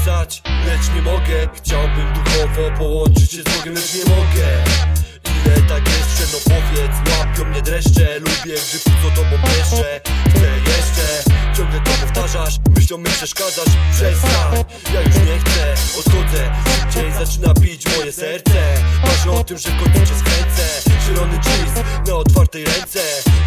pisać, lecz nie mogę. Chciałbym duchowo połączyć się z Bogiem, lecz nie mogę. Ile tak jeszcze, no powiedz, łapią mnie dreszcze. Lubię, gdy wchodzą tobą jeszcze Chcę jeszcze, ciągle to powtarzasz. Myślą mi przeszkadzasz, przestań. Ja już nie chcę, odchodzę. Szybciej zaczyna bić moje serce. Marzę o tym, że w końcu cię skręcę. Zielony jeans na otwartej ręce.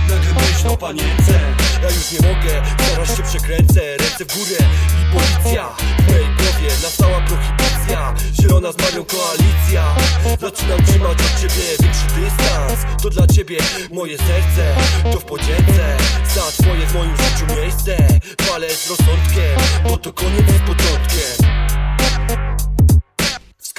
Nagle myśl o panience. Ja już nie mogę, zaraz się przekręcę. Ręce w górę i policja. W głowie nastała prohibicja. Zielona z Marią koalicja. Zaczynam trzymać od ciebie większy dystans. To dla ciebie moje serce To w podzięce. Za twoje w moim życiu miejsce. Palę z rozsądkiem Bo to koniec z początkiem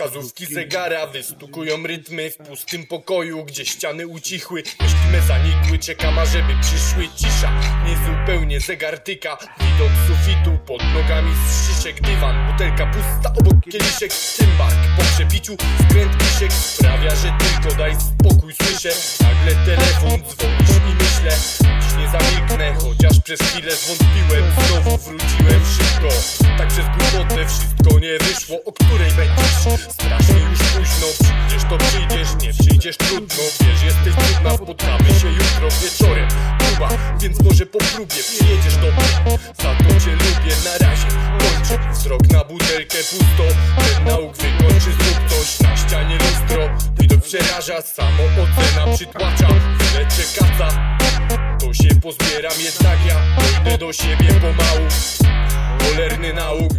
Wskazówki zegara wystukują rytmy w pustym pokoju, gdzie ściany ucichły. Myślimy zanikły, czekam ażeby przyszły cisza. Niezupełnie zegar tyka, widok sufitu, pod nogami szyszek dywan. Butelka pusta, obok kieliszek, cymbak. Po przepiciu skręt kiszek sprawia, że tylko daj spokój słyszę. Nagle telefon dzwonisz i myślę, dziś nie zamilknę, chociaż przez chwilę zwątpiłem. Znowu wróciłem szybko, tak przez głupotę wszystko nie wyszło. Przyjdziesz trudno Wiesz, jesteś trudna, spotkamy się jutro wieczorem. Próba, więc może po próbie przyjedziesz do mnie. Za to cię lubię, na razie kończę. Wzrok na butelkę pusto, ten nauk wykończy Zrób coś. Na ścianie lustro Widok przeraża, samo ocena przytłacza. Wiele czekaca to się pozbieram jednak ja Dojdę do siebie pomału. Cholerny nauk